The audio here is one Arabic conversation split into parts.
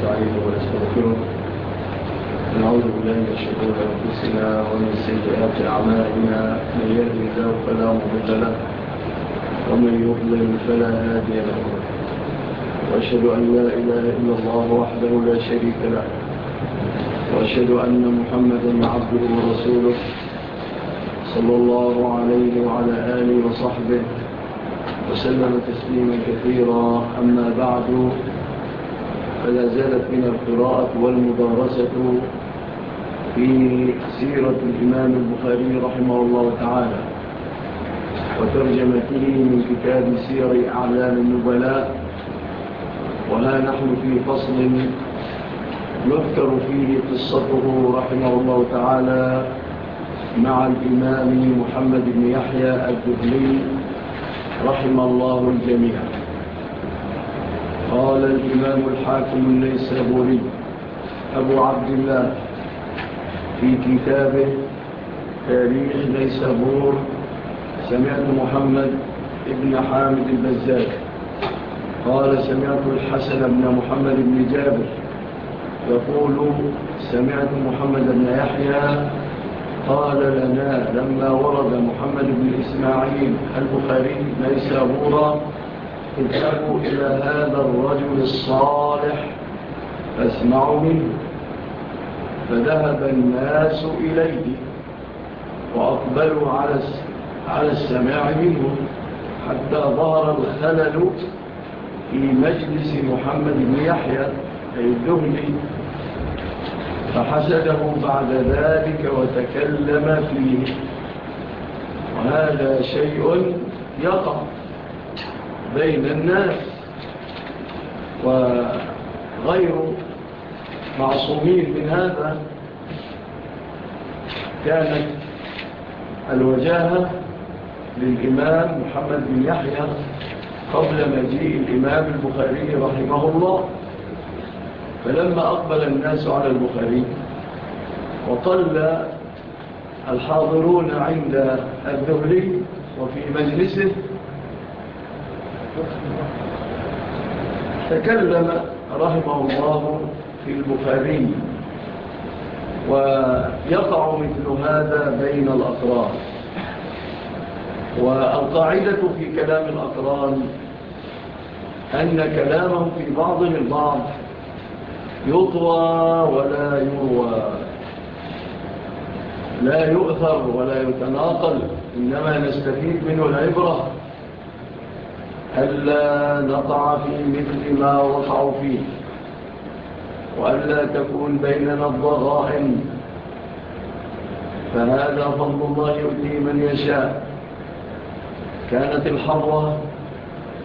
ونستعينه ونستغفره. ونعوذ بالله من شرور أنفسنا ومن سيئات أعمالنا. من يهده الله فلا مضل له ومن يضلل فلا هادي له. وأشهد أن لا إله إلا الله وحده لا شريك له. وأشهد أن محمدا عبده ورسوله صلى الله عليه وعلى آله وصحبه وسلم تسليما كثيرا. أما بعد فلا زالت من القراءة والمدارسة في سيرة الإمام البخاري رحمه الله تعالى وترجمته من كتاب سير أعلام النبلاء وها نحن في فصل يذكر فيه قصته رحمه الله تعالى مع الإمام محمد بن يحيى الدهلي رحم الله الجميع. قال الإمام الحاكم النيسابوري أبو عبد الله في كتابه تاريخ نيسابور سمعت محمد ابن حامد البزاك. قال سمعت الحسن بن محمد بن جابر يقول سمعت محمد بن يحيى قال لنا لما ورد محمد بن إسماعيل البخاري نيسابورا اذهبوا إلى هذا الرجل الصالح فاسمعوا منه. فذهب الناس إليه وأقبلوا على على السماع منه حتى ظهر الخلل في مجلس محمد بن يحيى أي الدهلي فحسده بعد ذلك وتكلم فيه. وهذا شيء يقع. بين الناس وغير معصومين من هذا كانت الوجاهة للإمام محمد بن يحيى قبل مجيء الإمام البخاري رحمه الله. فلما أقبل الناس على البخاري وطل الحاضرون عند الذهلي وفي مجلسه تكلم رحمه الله في البخاري ويقع مثل هذا بين الأقران. والقاعدة في كلام الأقران أن كلامهم في بعضهم البعض يطوى ولا يروى. لا يؤثر ولا يتناقل إنما نستفيد منه العبرة. ألا نقع في مثل ما وقعوا فيه وألا تكون بيننا الضغائن. فهذا فضل الله يؤتي من يشاء. كانت الحرة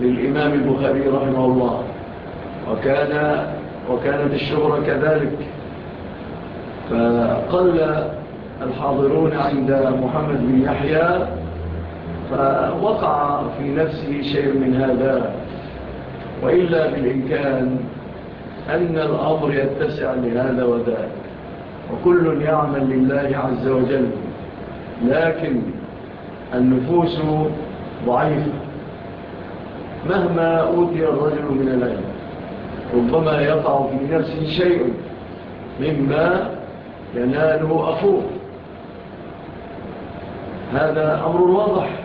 للإمام البخاري رحمه الله وكان وكانت الشهرة كذلك. فقل الحاضرون عند محمد بن يحيى فوقع في نفسه شيء من هذا وإلا بالإمكان أن الأمر يتسع لهذا وذاك. وكل يعمل لله عز وجل لكن النفوس ضعيفة. مهما أوتي الرجل من العلم ربما يقع في نفسه شيء مما يناله أخوه. هذا أمر واضح.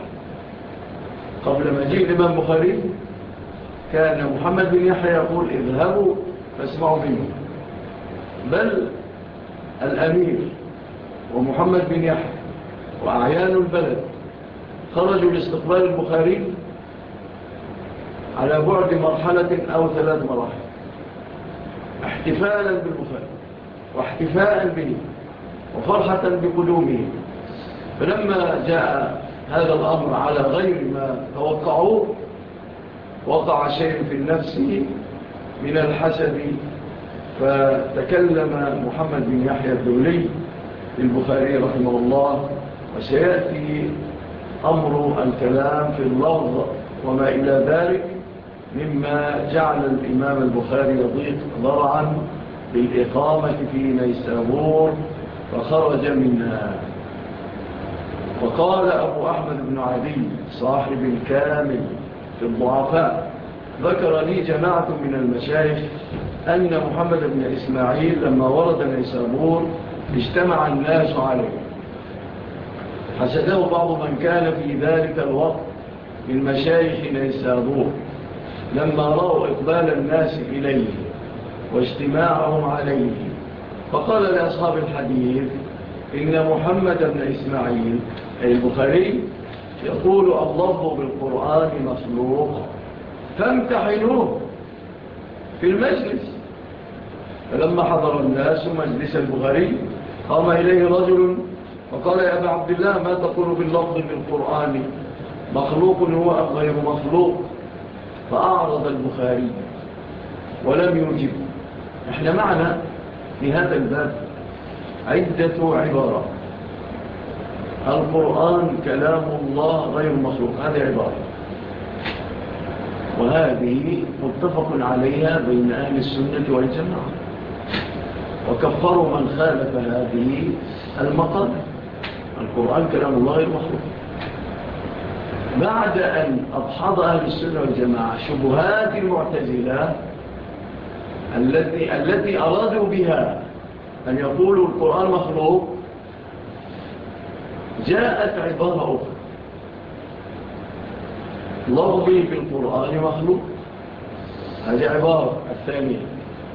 قبل مجيء الإمام بخاري كان محمد بن يحيى يقول اذهبوا فاسمعوا منه بل الأمير ومحمد بن يحيى وأعيان البلد خرجوا لاستقبال البخاري على بعد مرحلة أو ثلاث مراحل. احتفالا بالبخاري واحتفاء به وفرحة بقدومه. فلما جاء هذا الأمر على غير ما توقعوه وقع شيء في النفس من الحسد. فتكلم محمد بن يحيى الدولي البخاري رحمه الله وسيأتي أمر الكلام في اللفظ وما إلى ذلك مما جعل الإمام البخاري يضيق ضرعا بالإقامة في نيسابور فخرج منها وقال أبو أحمد بن عدي صاحب الكامل في الضعفاء ذكر لي جماعة من المشايخ أن محمد بن إسماعيل لما ورد نيسابور اجتمع الناس عليه. حسده بعض من كان في ذلك الوقت من مشايخ نيسابور لما رأوا إقبال الناس إليه واجتماعهم عليه. فقال لأصحاب الحديث إن محمد بن إسماعيل البخاري يقول اللفظ بالقرآن مخلوق فامتحنوه في المجلس. فلما حضر الناس مجلس البخاري قام إليه رجل وقال يا أبا عبد الله ما تقول باللفظ بالقرآن مخلوق هو أم غير مخلوق؟ فأعرض البخاري ولم يجب. إحنا معنا في هذا الباب عدة عبارات. القرآن كلام الله غير مخلوق. هذه عبارة. وهذه متفق عليها بين أهل السنة والجماعة. وكفروا من خالف هذه المقام. القرآن كلام الله غير مخلوق. بعد أن أضحض أهل السنة والجماعة شبهات المعتزلة التي, التي أرادوا بها أن يقولوا القرآن مخلوق جاءت عبارة أخرى. لفظي بالقرآن مخلوق. هذه عبارة الثانية.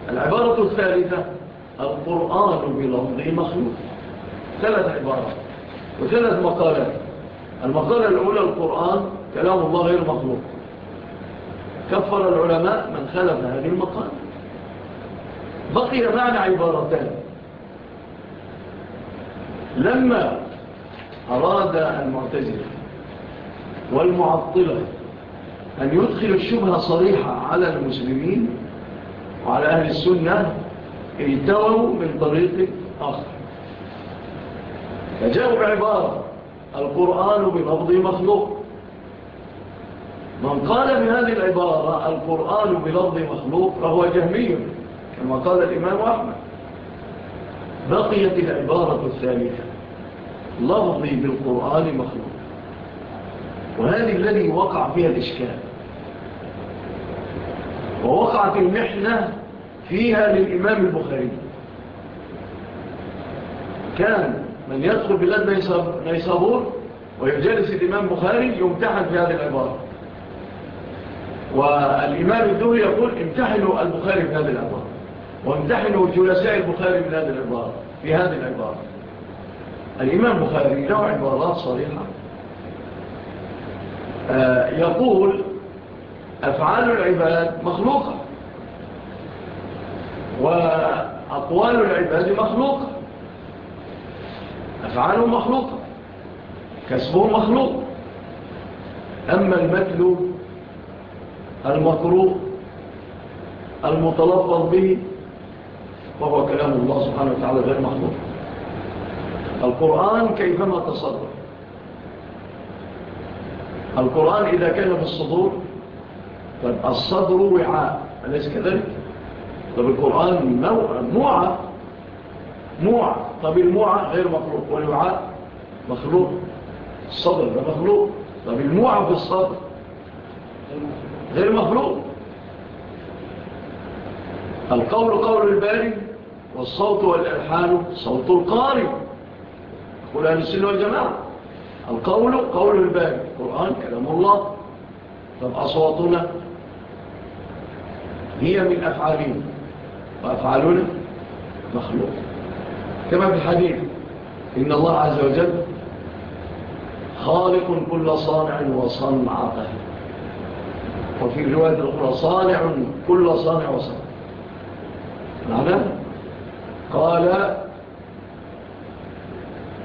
العبارة الثالثة القرآن بلفظه مخلوق. ثلاث عبارات وثلاث مقالات. المقالة الأولى القرآن كلام الله غير مخلوق. كفر العلماء من خلف هذه المقالة. بقي معنى عبارتان. لما أراد المعتزلة والمعطلة أن يدخل الشبهة صريحة على المسلمين وعلى أهل السنة التووا من طريق آخر. فجاءوا بعبارة القرآن بلفظ مخلوق. من قال بهذه العبارة القرآن بلفظ مخلوق فهو جهمي كما قال الإمام أحمد. بقيت العبارة الثالثة. لفظي بالقرآن مخلوق. وهذه الذي وقع فيها الإشكال. ووقعت المحنة فيها للإمام البخاري. كان من يدخل بلاد نيسابور ويجلس الإمام بخاري يمتحن في هذه العبارة. والإمام الدوري يقول امتحنوا البخاري في هذه العبارة. وامتحنوا جلساء البخاري من هذه العبارة. في هذه العبارة. الإمام بخاري له عبارات صريحة. آه، يقول أفعال العباد مخلوقة. وأقوال العباد مخلوقة. أفعاله مخلوقة. كسبه مخلوق. أما المتلو المكروه المتلفظ به وهو كلام الله سبحانه وتعالى غير مخلوق. القرآن كيفما تصدر. القرآن إذا كان في الصدور فالصدر وعاء أليس كذلك؟ طب القرآن موعى. موعى. طب الموعى غير مخلوق والوعاء مخلوق. الصدر ده مخلوق. طب الموعى في الصدر غير مخلوق. القول قول الباري والصوت والإلحان صوت القاري قول أهل السنة والجماعة. القول قول الباري القرآن كلام الله. طب أصواتنا. هي من أفعالنا وأفعالنا مخلوق. كما في الحديث إن الله عز وجل خالق كل صانع وصنعته وفي الرواية الأخرى صانع كل صانع وصنع. معنى؟ قال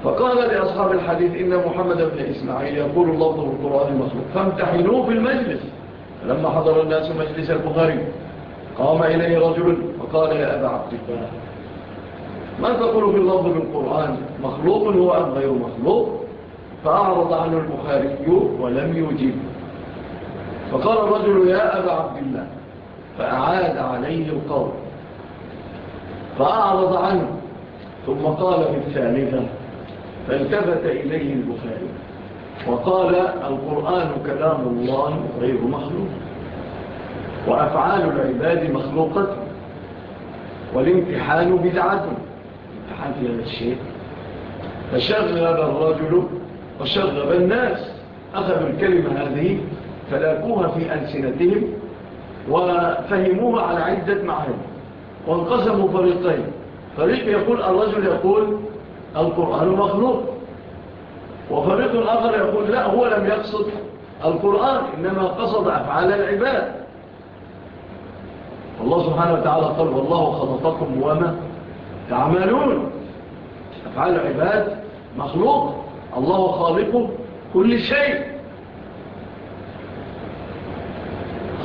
فقال لأصحاب الحديث إن محمد بن إسماعيل يقول الله في القرآن المخلوق فامتحنوه في المجلس. لما حضر الناس مجلس البخاري قام إليه رجل فقال يا أبا عبد الله ما تقول في اللفظ بالقرآن مخلوق هو أم غير مخلوق؟ فأعرض عنه البخاري ولم يجيب فقال الرجل يا أبا عبد الله فأعاد عليه القول فأعرض عنه ثم قال في الثالثة فالتفت إليه البخاري وقال القرآن كلام الله غير مخلوق وأفعال العباد مخلوقة والامتحان بدعة. امتحان في هذا الشيء. فشغب الرجل وشغب الناس. أخذوا الكلمة هذه فلاكوها في ألسنتهم وفهموها على عدة معاني. وانقسموا فريقين. فريق يقول الرجل يقول القرآن مخلوق. وفريق آخر يقول لا هو لم يقصد القرآن إنما قصد أفعال العباد. الله سبحانه وتعالى قال والله خلقكم وما تعملون. أفعال العباد مخلوق. الله خالق كل شيء.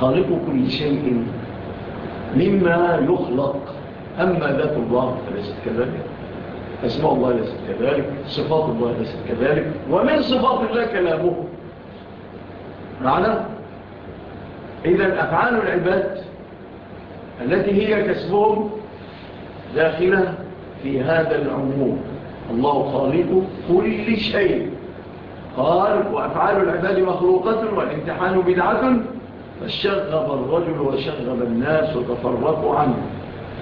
خالق كل شيء مما يخلق. أما ذات الله فليست كذلك؟ أسماء الله ليست كذلك صفات الله ليست كذلك ومن صفات الله كلامه. معنى؟ إذا أفعال العباد التي هي كسبهم داخلة في هذا العموم. الله خالق كل شيء. قال وأفعال العباد مخلوقة والامتحان بدعة. فشغب الرجل وشغب الناس وتفرقوا عنه.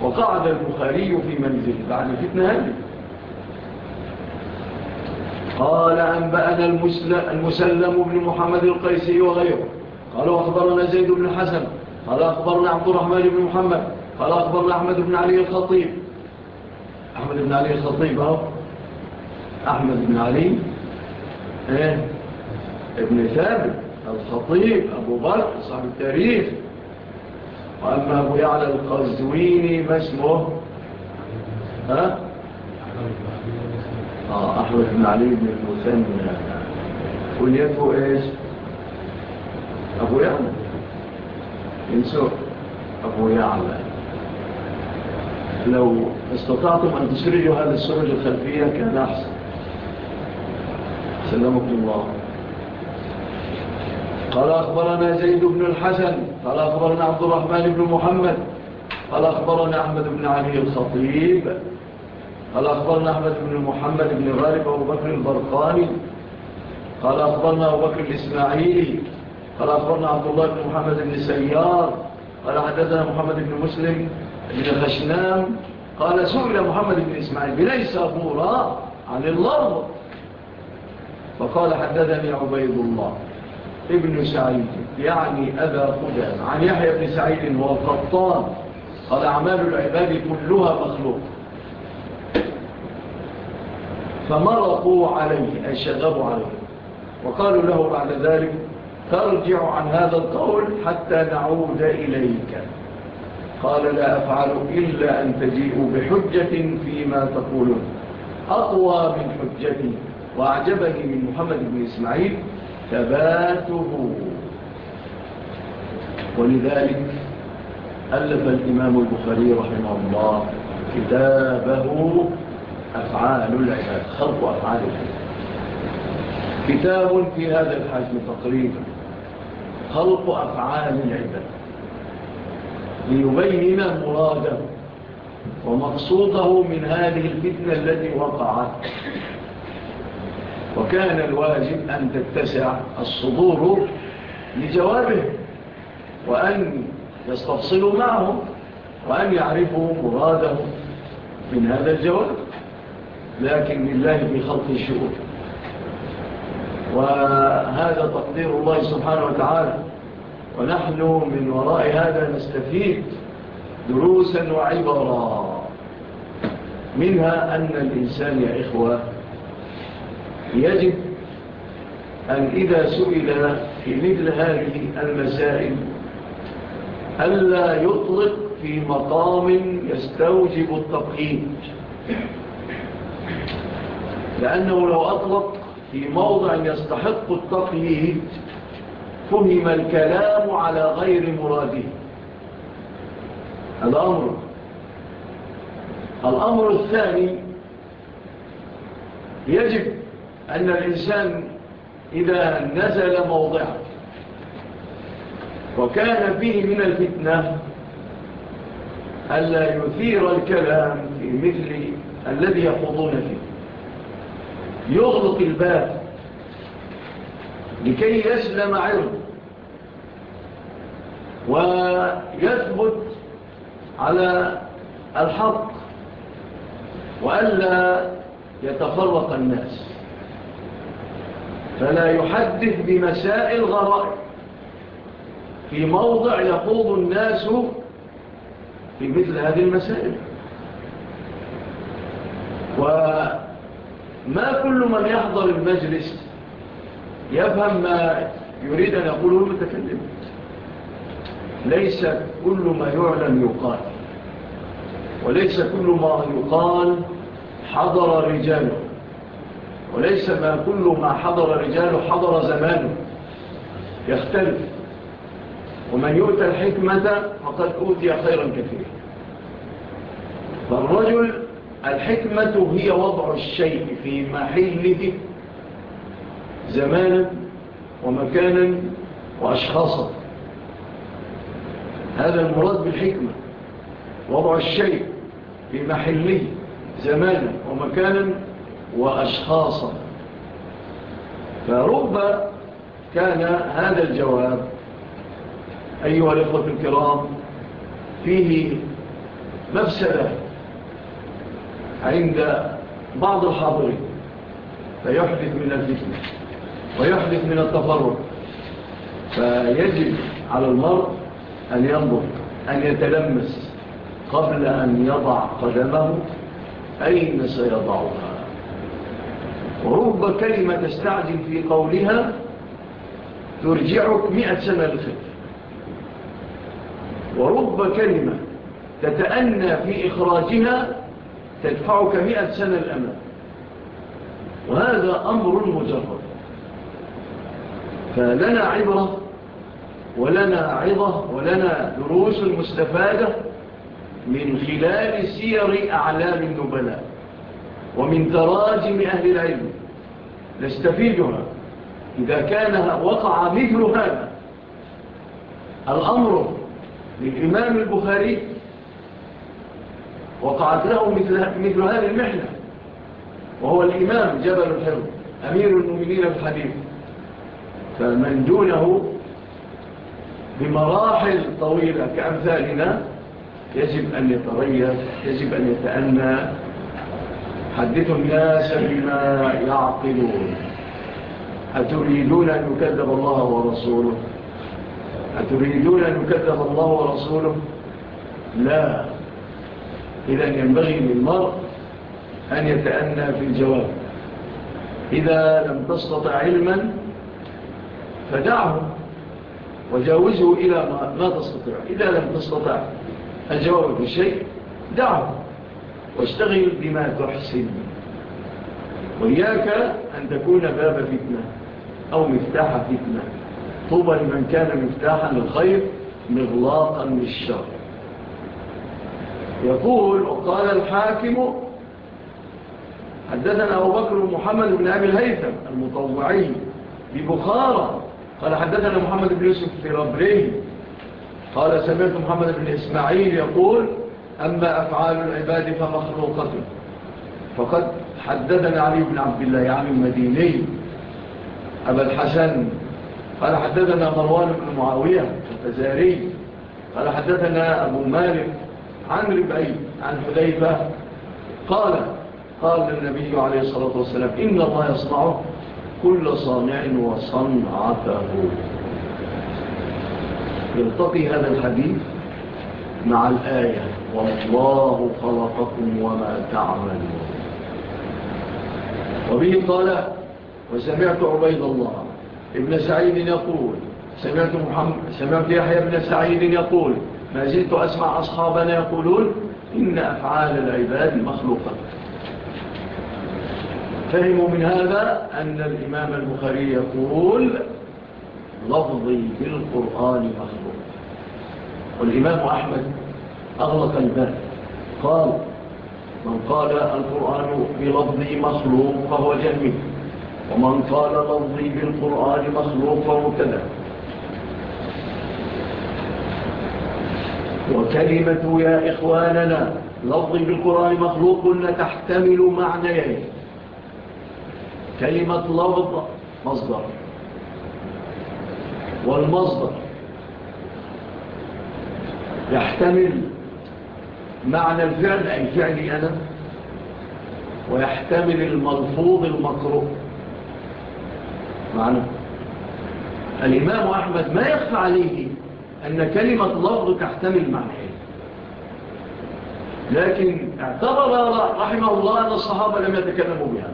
وقعد البخاري في منزل بعد فتنة هذه. قال أنبأنا المسلم بن محمد القيسي وغيره. قال أخبرنا زيد بن الحسن قال أخبرنا عبد الرحمن بن محمد. قال أخبرنا أحمد بن علي الخطيب. أحمد بن علي الخطيب أهو. أحمد بن علي. إيه؟ ابن ثابت الخطيب. أبو بكر صاحب التاريخ. وأما أبو يعلى القزويني ما اسمه؟ ها؟ أحمد بن علي بن المثنى كليته إيش أبو يعلى انسوا أبو يعلى لو استطعتم أن تسرجوا هذه السرج الخلفية كان أحسن. سلمكم الله. قال أخبرنا زيد بن الحسن قال أخبرنا عبد الرحمن بن محمد قال أخبرنا أحمد بن علي الخطيب. قال أخبرنا أحمد بن محمد بن غالب أبو بكر البرقاني. قال أخبرنا أبو بكر الإسماعيلي. قال أخبرنا عبد الله بن محمد بن سيار. قال حدثنا محمد بن مسلم بن خشنام. قال سئل محمد بن إسماعيل بليس أبورا عن الله فقال حدثني عبيد الله ابن سعيد يعني أبا قدام عن يحيى بن سعيد والقطان قال أعمال العباد كلها مخلوق. فمرقوا عليه أي شغبوا عليه. وقالوا له بعد ذلك ترجع عن هذا القول حتى نعود إليك. قال لا أفعل إلا أن تجيئوا بحجة فيما تقولون. أقوى من حجتي. وأعجبني من محمد بن إسماعيل ثباته. ولذلك ألف الإمام البخاري رحمه الله كتابه أفعال العباد خلق أفعال العباد. كتاب في هذا الحجم تقريبا. خلق أفعال العباد. ليبين مراده ومقصوده من هذه الفتنة التي وقعت. وكان الواجب أن تتسع الصدور لجوابه وأن يستفصلوا معه وأن يعرفوا مراده من هذا الجواب. لكن لله في خلق الشؤون وهذا تقدير الله سبحانه وتعالى. ونحن من وراء هذا نستفيد دروسا وعبرا. منها أن الإنسان يا إخوة يجب أن إذا سئل في مثل هذه المسائل ألا يطلق في مقام يستوجب التقييد لأنه لو أطلق في موضع يستحق التقييد فهم الكلام على غير مراده. الأمر. الأمر الثاني يجب أن الإنسان إذا نزل موضعه وكان فيه من الفتنة ألا يثير الكلام في مثل الذي يخوضون فيه. يغلق الباب لكي يسلم عرض ويثبت على الحق وألا يتفرق الناس. فلا يحدث بمسائل غرائب في موضع يخوض الناس في مثل هذه المسائل. وما كل من يحضر المجلس يفهم ما يريد أن يقوله المتكلم. ليس كل ما يعلم يقال. وليس كل ما يقال حضر رجاله وليس ما كل ما حضر رجاله حضر زمانه يختلف. ومن يؤتى الحكمة فقد أوتي خيرا كثيرا. فالرجل الحكمة هي وضع الشيء في محله. زمانا ومكانا وأشخاصا. هذا المراد بالحكمة. وضع الشيء في محله. زمانا ومكانا وأشخاصا. فرب كان هذا الجواب أيها الإخوة الكرام فيه مفسدة عند بعض الحاضرين فيحدث من الفتنة ويحدث من التفرق فيجب على المرء أن ينظر أن يتلمس قبل أن يضع قدمه أين سيضعها. ورب كلمة تستعجل في قولها ترجعك مئة سنة للخلف ورب كلمة تتأنى في إخراجها تدفعك مئة سنة الأمام وهذا أمر مجرد. فلنا عبرة ولنا عظة ولنا دروس مستفادة من خلال سير أعلام النبلاء ومن تراجم أهل العلم. نستفيدها. إذا كان وقع مثل هذا الأمر للإمام البخاري وقعت له مثل, مثل هذه المحنة. وهو الإمام جبل الحرب أمير المؤمنين في الحديث فمن دونه بمراحل طويلة كأمثالنا يجب أن يتريث يجب أن يتأنى. حدثوا الناس بما يعقلون. أتريدون أن يكذب الله ورسوله؟ أتريدون أن يكذب الله ورسوله؟ لا. إذا ينبغي للمرء أن يتأنى في الجواب. إذا لم تستطع علما فدعه وجاوزه إلى ما تستطيع. إذا لم تستطع الجواب في شيء دعه واشتغل بما تحسن. وإياك أن تكون باب فتنة أو مفتاح فتنة. طوبى لمن كان مفتاحا للخير مغلاقا للشر. يقول وقال الحاكم حدثنا أبو بكر محمد بن أبي الهيثم المطوعي ببخارة قال حدثنا محمد بن يوسف في ربريه قال سمعت محمد بن إسماعيل يقول أما أفعال العباد فمخلوقة. فقد حددنا علي بن عبد الله يعني المديني أبا الحسن. قال حدثنا مروان بن معاوية الفزاري قال حدثنا أبو مالك عن ربعي عن حذيفة قال قال النبي عليه الصلاة والسلام إن الله يصنعه كل صانع وصنعته. يلتقي هذا الحديث مع الآية والله خلقكم وما تعملون. وبه قال وسمعت عبيد الله ابن سعيد يقول سمعت, محمد سمعت يحيى بن سعيد يقول ما زلت أسمع أصحابنا يقولون إن أفعال العباد مخلوقة. فهموا من هذا أن الإمام البخاري يقول لفظي بالقرآن مخلوق. والإمام أحمد أغلق الباب. قال من قال القرآن بلفظي مخلوق فهو جهمي ومن قال لفظي بالقرآن مخلوق فهو كذا. وكلمة يا إخواننا لفظي بالقرآن مخلوق تحتمل معنيين. كلمة لفظ مصدر. والمصدر يحتمل معنى الفعل أي فعلي أنا ويحتمل الملفوظ المكروه. معنى. الإمام أحمد ما يخفى عليه أن كلمة لفظ تحتمل معنى لكن اعتبر رحمه الله أن الصحابة لم يتكلموا بها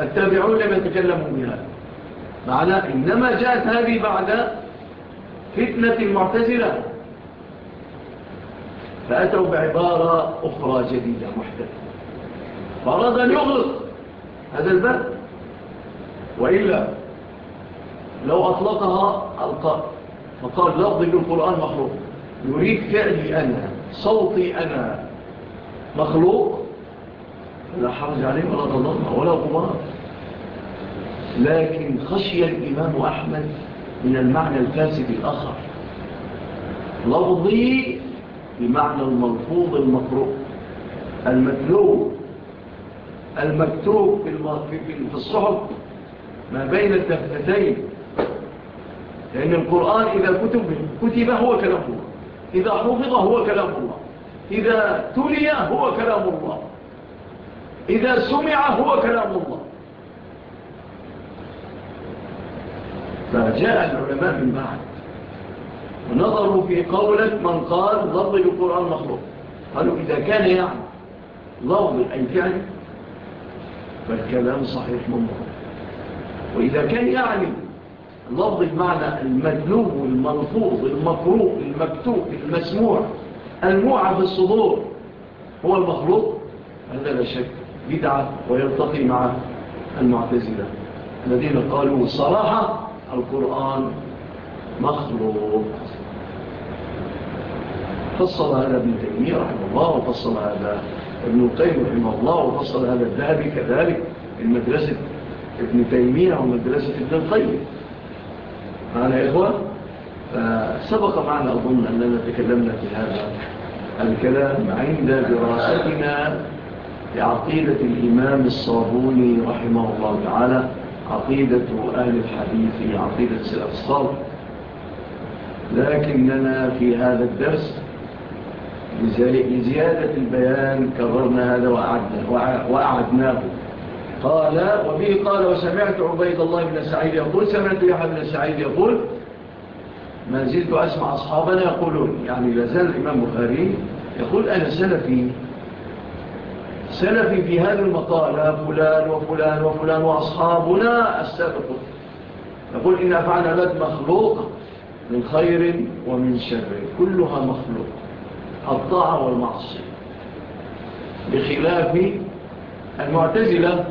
التابعون لم يتكلموا بها. معنى إنما جاءت هذه بعد فتنة المعتزلة فأتوا بعبارة أخرى جديدة محدثة. فأراد أن يغلق هذا الباب. وإلا لو أطلقها القائل فقال لفظي بالقرآن مخلوق. يريد فعلي أنا صوتي أنا مخلوق؟ لا حرج عليه ولا ضلال ولا غبار. لكن خشي الإمام أحمد من المعنى الفاسد الآخر. لفظي بمعنى الملفوظ المقروء. المتلو المكتوب في الصحف ما بين التفتتين لأن القرآن إذا كتب, كتب هو كلام الله. إذا حفظ هو كلام الله. إذا تلي هو كلام الله. إذا سمع هو كلام الله. فجاء العلماء من بعد ونظروا في قولة من قال لفظ القرآن مخلوق. قالوا إذا كان يعني لفظ أي فعل فالكلام صحيح ممر وإذا كان يعني لفظ بمعنى المدلوب الملفوظ المقروء المكتوب المسموع الموعى في الصدور هو المخلوق. هذا لا شك بدعة ويلتقي مع المعتزلة الذين قالوا الصراحة القرآن مخلوق. فصل هذا ابن تيمية رحمه الله وفصل هذا ابن القيم رحمه الله وفصل هذا الذهبي كذلك المدرسة ابن تيمية ومدرسة ابن القيم. معنا يا إخوة فسبق معنا أظن أننا تكلمنا في هذا الكلام عند دراستنا لعقيدة الإمام الصابوني رحمه الله تعالى عقيدة أهل الحديث عقيدة الأصحاب لكننا في هذا الدرس لزيادة البيان كررنا هذا وأعدناه. قال وبه قال وسمعت عبيد الله بن سعيد يقول سمعت يحيى بن سعيد يقول ما زلت أسمع أصحابنا يقولون. يعني لازال الإمام بخاري يقول أنا سلفي سلفي في هذا المقالة فلان وفلان وفلان وأصحابنا السابقون. يقول إن أفعل لد مخلوق من خير ومن شر كلها مخلوق الطاعة والمعصية بخلاف المعتزلة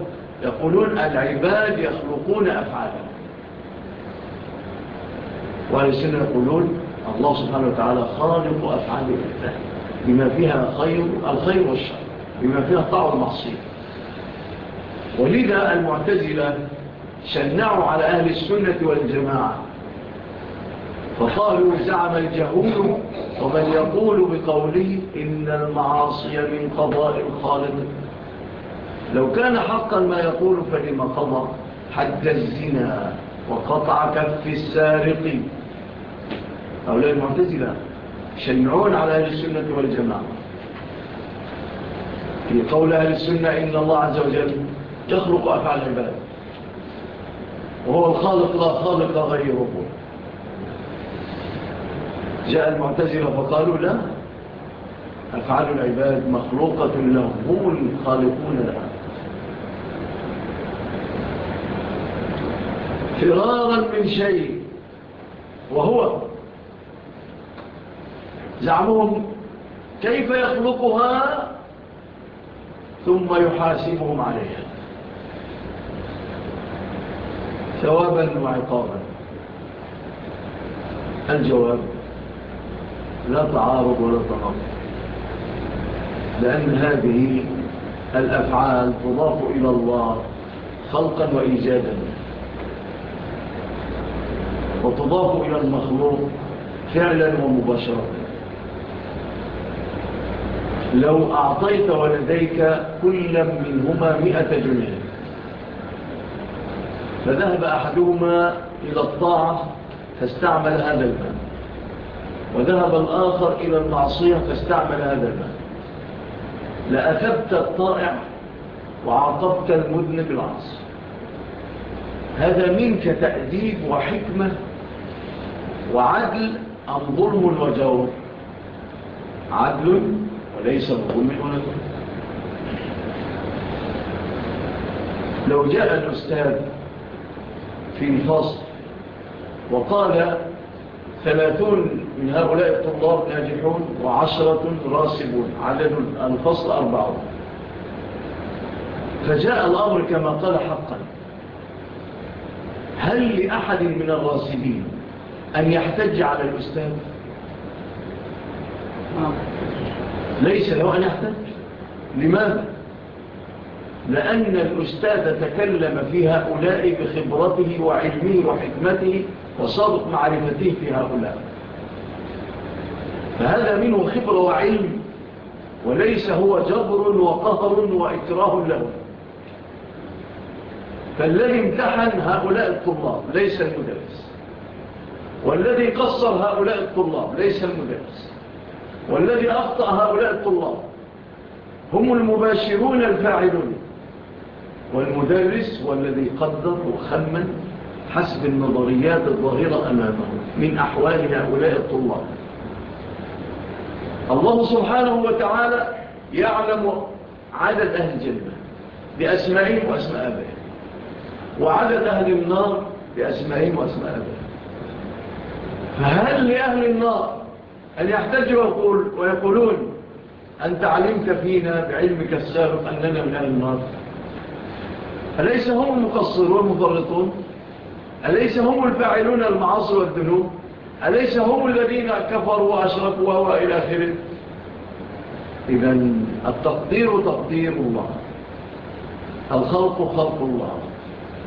يقولون العباد يخلقون أفعالا. وعلى السنة يقولون الله سبحانه وتعالى خالق أفعال الإنسان بما فيها خير الخير والشر بما فيها الطاعة والمعصية. ولذا المعتزلة شنعوا على أهل السنة والجماعة فقالوا زعم الجهول ومن يقول بقوله إن المعاصي من قضاء الخالق لو كان حقا ما يقول فلما قضى حد الزنا وقطع كف السارق. هؤلاء المعتزلة شنعون على أهل السنة والجماعة. في قول أهل السنة إن الله عز وجل يخلق أفعال العباد. وهو الخالق لا خالق غيره. جاء المعتزلة فقالوا لا أفعال العباد مخلوقة لهم هم الخالقون لها فرارا من شيء وهو زعمهم كيف يخلقها ثم يحاسبهم عليها ثوابا وعقابا. الجواب لا تعارض ولا تناقض لأن هذه الأفعال تضاف إلى الله خلقا وإيجادا. وتضاف إلى المخلوق فعلا ومباشرة لو أعطيت ولديك كل منهما مئة جنيه فذهب أحدهما إلى الطاعة فاستعمل هذا المال وذهب الآخر إلى المعصية فاستعمل هذا المال. لأثبت الطائع وعاقبت المذنب العصر هذا منك تأديب وحكمة وعدل أم ظلم وجور؟ عدل وليس ظلم ولا لو جاء الأستاذ في الفصل وقال ثلاثون من هؤلاء الطلاب ناجحون وعشرة راسبون عدد الفصل أربعون فجاء الأمر كما قال حقا. هل لأحد من الراسبين أن يحتج على الأستاذ ليس له أن يحتج. لماذا؟ لأن الأستاذ تكلم في هؤلاء بخبرته وعلمه وحكمته وصادق معرفته في هؤلاء. فهذا منه خبرة وعلم وليس هو جبر وقهر وإكراه له. فالذي امتحن هؤلاء الطلاب ليس المدرس. والذي قصر هؤلاء الطلاب ليس المدرس. والذي أخطأ هؤلاء الطلاب. هم المباشرون الفاعلون. والمدرس والذي قدر وخمن حسب النظريات الظاهرة أمامه من أحوال هؤلاء الطلاب. الله سبحانه وتعالى يعلم عدد أهل الجنة بأسمائهم وأسماء أبائهم وعدد أهل النار بأسمائهم وأسماء أبائهم. فهل لأهل النار أن يحتجوا ويقول ويقولون أنت علمت فينا بعلمك السابق أننا من أهل النار؟ أليس هم المقصرون المفرطون أليس هم الفاعلون المعاصي والذنوب؟ أليس هم الذين كفروا وأشركوا وإلى آخره؟ إذن التقدير تقدير الله. الخلق خلق الله.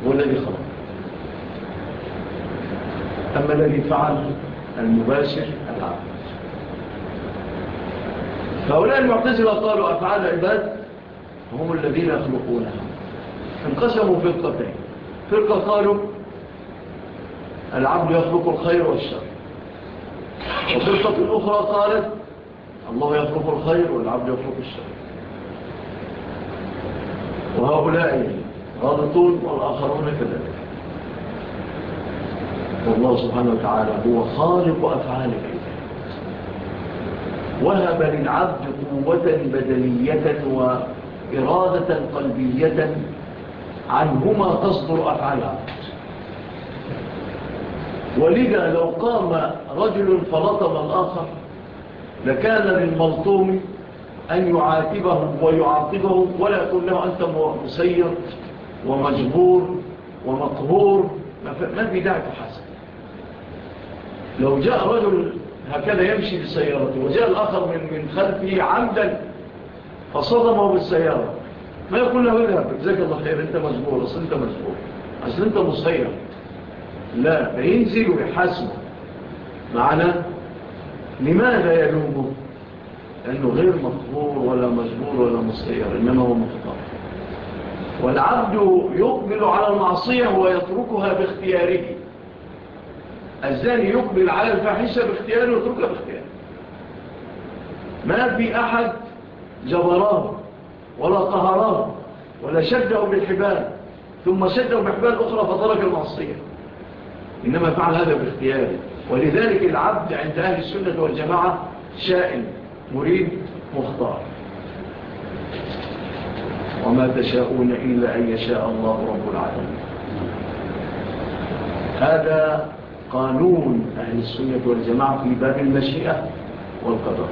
والذي خلق. أما الذي فعل المباشر العبد فهؤلاء المعتزلة قالوا أفعال العباد هم الذين يخلقونها. انقسموا فرقتين فرقة قالوا العبد يخلق الخير والشر. وفرقة أخرى قالت الله يخلق الخير والعبد يخلق الشر. وهؤلاء غلطون والآخرون كذلك والله سبحانه وتعالى هو خالق أفعال العباد وهب للعبد قوة بدنية وإرادة قلبية عنهما تصدر أفعال العبد ولذا لو قام رجل فلطم الآخر لكان للملطوم أن يعاتبه ويعاقبه ولا يقول له أنت مسير ومجبور ومقهور. ما في داعي تحسن لو جاء رجل هكذا يمشي بالسيارة وجاء الآخر من, من خلفه عمدا فصدمه بالسيارة. ما يقول له اذهب جزاك الله خير أنت مجبور أصل أنت مجبور أصل أنت مسير. لا ينزل ويحاسبه معنا لماذا يلومه؟ لأنه غير مقبور ولا مجبور ولا مسير إنما هو مختار. والعبد يقبل على المعصية ويتركها باختياره. الزاني يقبل على الفاحشة باختياره ويتركها باختياره. ما في أحد جبراه ولا قهراه ولا شده بالحبال ثم شده بحبال أخرى فترك المعصية. إنما فعل هذا باختياره. ولذلك العبد عند أهل السنة والجماعة شائن مريد مختار. وما تشاءون إلا أن يشاء الله رب العالمين. هذا قانون أهل السنة والجماعة في باب المشيئة والقدر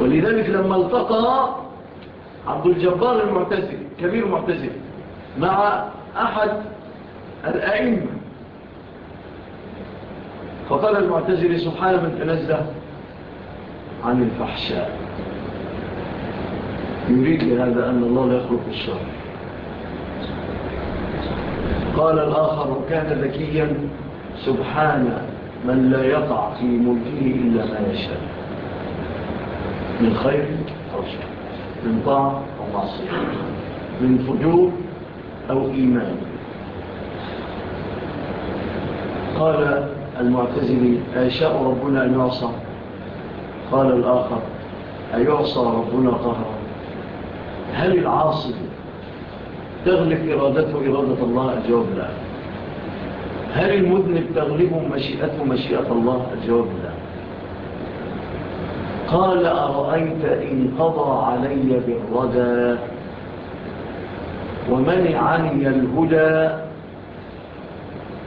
ولذلك لما التقى عبد الجبار المعتزل كبير المعتزل مع أحد الأئمة فقال المعتزل سبحانه من تنزه عن الفحشاء. يريد لهذا أن الله لا يخلق الشر. قال الآخر وكان ذكيا سبحان من لا يقع في ملكه إلا ما يشاء. من خير أو شر من طاعة أو معصية من فجور أو إيمان. قال المعتزلي أيشاء ربنا أن يعصى؟ قال الآخر أيعصى ربنا قهرا. هل العاصي تغلب إرادته إرادة الله الجواب لا. هل المذنب تغلب مشيئته مشيئة الله؟ الجواب لا. قال أرأيت إن قضى علي بالردى ومنعني الهدى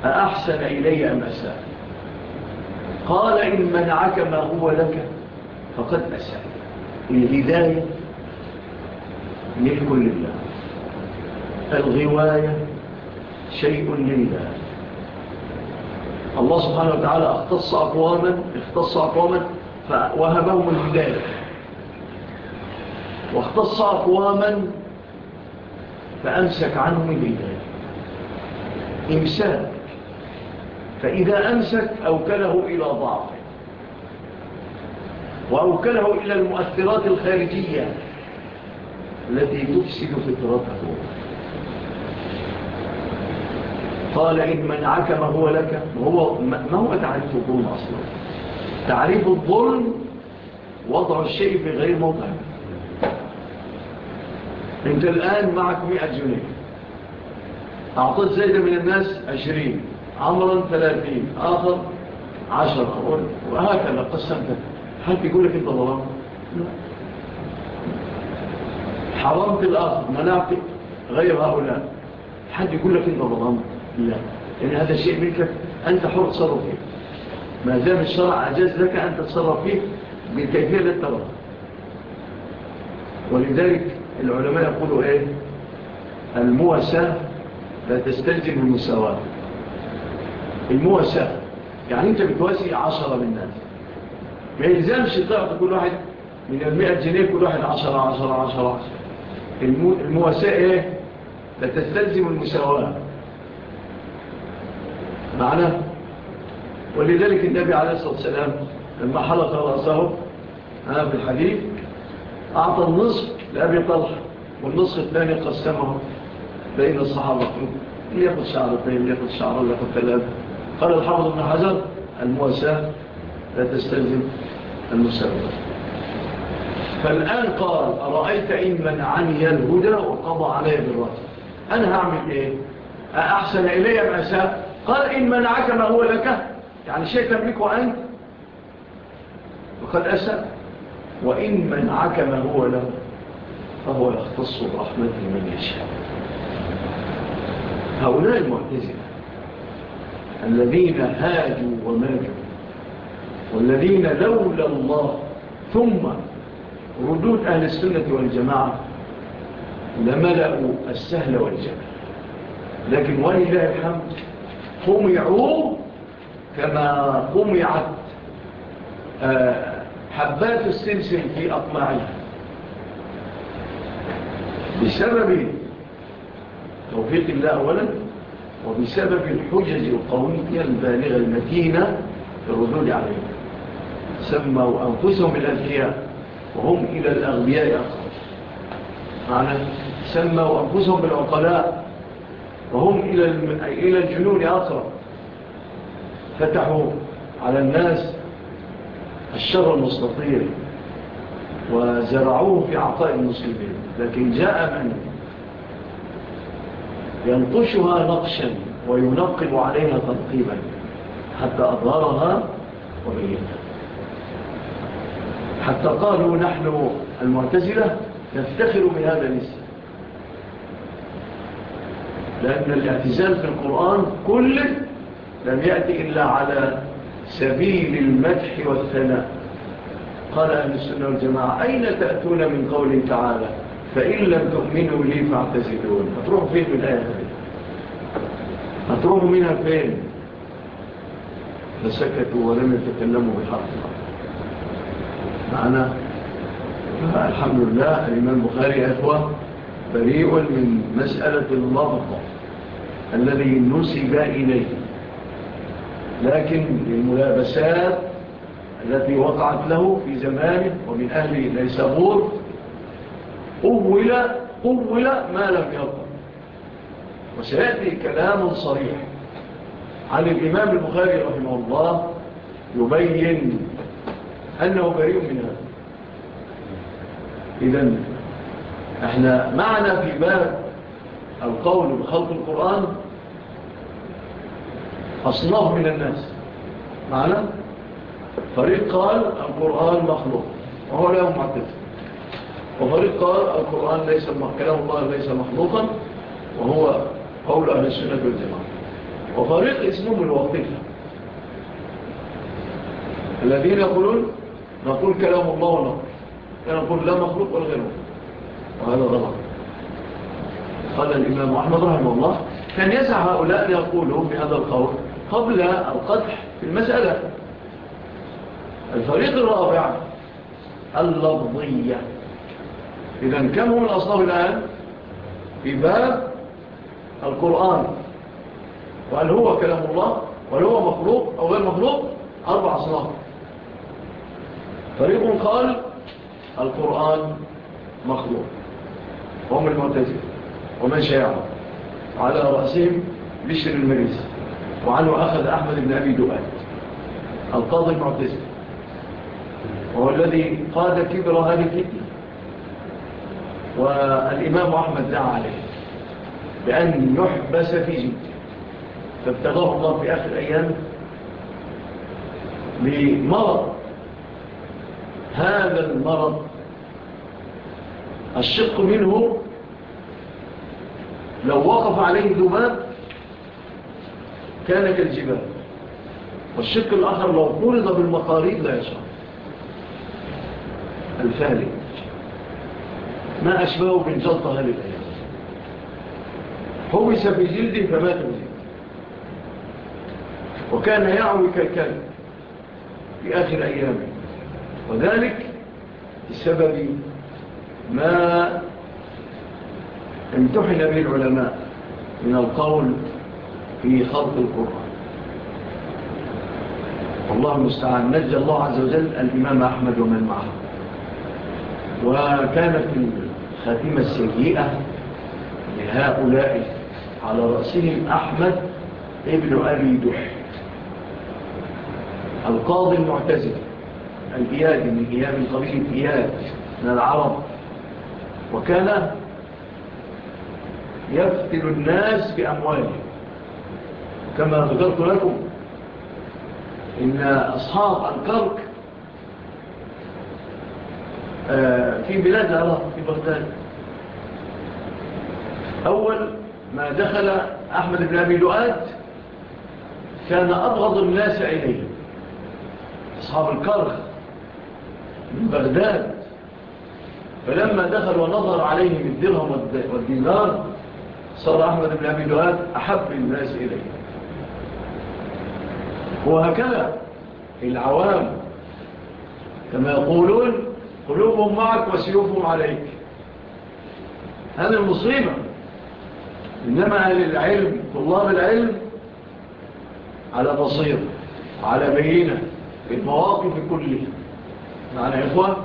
أحسن إلي أم أساء؟ قال إن منعك ما هو لك فقد أساء. الهداية ملك لله الغواية شيء لله. الله سبحانه وتعالى اختص أقواما اختص أقواما وهبهم الهداية. واختص أقواما فأمسك عنهم الهداية. إمساك. فإذا أمسك أوكله إلى ضعف وأوكله إلى المؤثرات الخارجية التي تفسد فطرته. قال إن منعك ما هو لك هو ما هو تعريف الظلم أصلا؟ تعريف الظلم وضع الشيء في غير موضعه أنت الآن معك مئة جنيه. أعطيت زيدا من الناس عشرين عمرا ثلاثين آخر عشرة. وهكذا قسمت. هل يقول لك أنت ظلام لا. حرمت الآخر منعت غير هؤلاء. حد يقول لك أنت ظلام لا. يعني هذا شيء منك أنت حر تصرف فيه. ما دام الشرع أجاز لك أن تتصرف فيه بالكيفية للتبرع ولذلك العلماء يقولوا إيه؟ المواساة لا تستلزم المساواة. المواساة. يعني أنت بتواسي عشرة من الناس. ما يلزمش تعطي كل واحد من المئة جنيه كل واحد عشرة عشرة عشرة, عشرة. المواساة إيه؟ لا تستلزم المساواة. معنى ولذلك النبي عليه الصلاة والسلام لما حلق رأسه في الحديث أعطى النصف لأبي طلح والنصف الثاني قسمه بين الصحابة. ليأخذ شعرتين ليأخذ شعر ليأخذ ثلاثة قال الحافظ بن حجر المواساة لا تستلزم المساواة. فالآن قال أرأيت إن منعني الهدى وقضى علي بالرأس أنا هعمل إيه؟ أحسن إلي ما أساء قال إن منعك ما هو لك. يعني شيء تملكه أنت. وقد أساء وإن منعك ما هو له. فهو يختص برحمته من يشاء. هؤلاء المعتزلة الذين هاجوا وماجوا والذين لولا الله ثم ردود أهل السنة والجماعة لملأوا السهل والجمال. لكن ولله الحمد قمعوا كما قمعت حبات السلسل في أطماعها. بسبب توفيق الله أولا وبسبب الحجج القوية البالغة المتينة في الردود عليهم سموا أنفسهم الأذكياء وهم إلى الأغبياء. أقرب معنى سموا أنفسهم بالعقلاء وهم إلى الجنون أقرب فتحوا على الناس الشر المستطير وزرعوه في عطاء المسلمين. لكن جاء من ينقشها نقشا وينقب عليها تنقيبا حتى أظهرها وبينها. حتى قالوا نحن المعتزلة نفتخر بهذا الاسم. لأن الاعتزال في القرآن كله لم يأتي إلا على سبيل المدح والثناء. قال أهل السنة والجماعة أين تأتون من قوله تعالى؟ فإن لم تؤمنوا لي فاعتزلون. هتروحوا فين من الآية هتروحوا منها فين؟ فسكتوا ولم يتكلموا بالحق معنا الحمد لله الإمام البخاري أخوة بريء من مسألة اللفظ الذي نسب إليه. لكن الملابسات التي وقعت له في زمانه ومن أهل ليسابور قول قول ما لم يقل وسيأتي كلام صريح عن الإمام البخاري رحمه الله يبين أنه بريء من هذا. إذن إحنا معنا في باب القول بخلق القرآن أصناف من الناس. معنا؟ فريق قال القرآن مخلوق وهو لا معتد وفريق قال القرآن ليس كلام الله ليس مخلوقا وهو قول أهل السنة والجماعة. وفريق اسمهم الوقفة الذين يقولون نقول كلام الله ونقول نقول لا مخلوق ولا غير مخلوق وهذا غلط قال الإمام أحمد رحمه الله كان يسع هؤلاء أن يقولوا بهذا القول قبل القدح في المسألة. الفريق الرابع اللفظية. إذا كم هم الأصناف الآن؟ في باب القرآن. وهل هو كلام الله؟ وهل هو مخلوق؟ أو غير مخلوق؟ أربع أصناف. فريق قال القرآن مخلوق. هم المعتزل ومن شاعه على رأسهم بشر المريس. وعنه أخذ أحمد بن أبي دؤاد القاضي المعتزل وهو الذي قاد كبر هذه الفتنة. والإمام أحمد دعا عليه بأن يحبس في جيد فابتغاه الله في آخر أيام بمرض. هذا المرض الشق منه لو وقف عليه ذباب كان كالجبال. والشق الآخر لو قرض بالمقاريب لا يشعر. الفالي. ما أشبهه من جلطة هذه الأيام. حوس في جلده فمات بجلده وكان يعوي كالكلب في آخر أيامه. وذلك بسبب ما امتحن به العلماء من القول في خلق القرآن. والله المستعان. نجى الله عز وجل الإمام أحمد ومن معه. وكانت الخاتمة السيئة لهؤلاء على رأسهم أحمد ابن أبي دح. القاضي المعتزل الإياد من إياد قبيل إياد من العرب. وكان يفتل الناس بأمواله كما ذكرت لكم إن أصحاب الكرك في بلاد العراق في بغداد. أول ما دخل أحمد بن أبي لؤاد كان أبغض الناس إليه. أصحاب الكرخ من بغداد. فلما دخل ونظر عليهم الدرهم والدينار صار أحمد بن أبي لؤاد أحب الناس إليه. وهكذا العوام كما يقولون قلوبهم معك وسيوفهم عليك. هذه المصيبة. إنما أهل العلم طلاب العلم على بصير على بينة المواقف كلها. معنى إخوة؟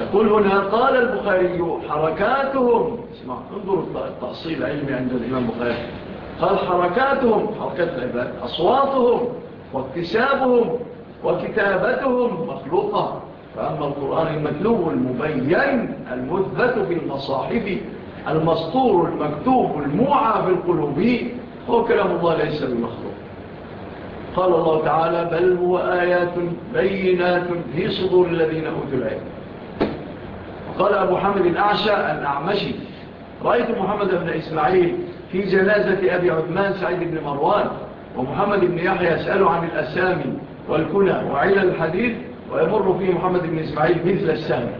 يقول هنا قال البخاري حركاتهم اسمع انظروا التأصيل العلمي عند الإمام البخاري. قال حركاتهم حركات العباد أصواتهم واكتسابهم وكتابتهم مخلوقة. فأما القرآن المتلوب المبين المثبت في المصاحف المسطور المكتوب الموعى في القلوب هو كلام الله ليس بمخلوق. قال الله تعالى بل هو آيات بينات في صدور الذين أوتوا العلم. قال أبو حمد الأعشى الأعمشي. رأيت محمد بن إسماعيل في جنازة أبي عثمان سعيد بن مروان ومحمد بن يحيى يسأل عن الأسامي والكنى وعلى الحديث ويمر فيه محمد بن إسماعيل مثل السهم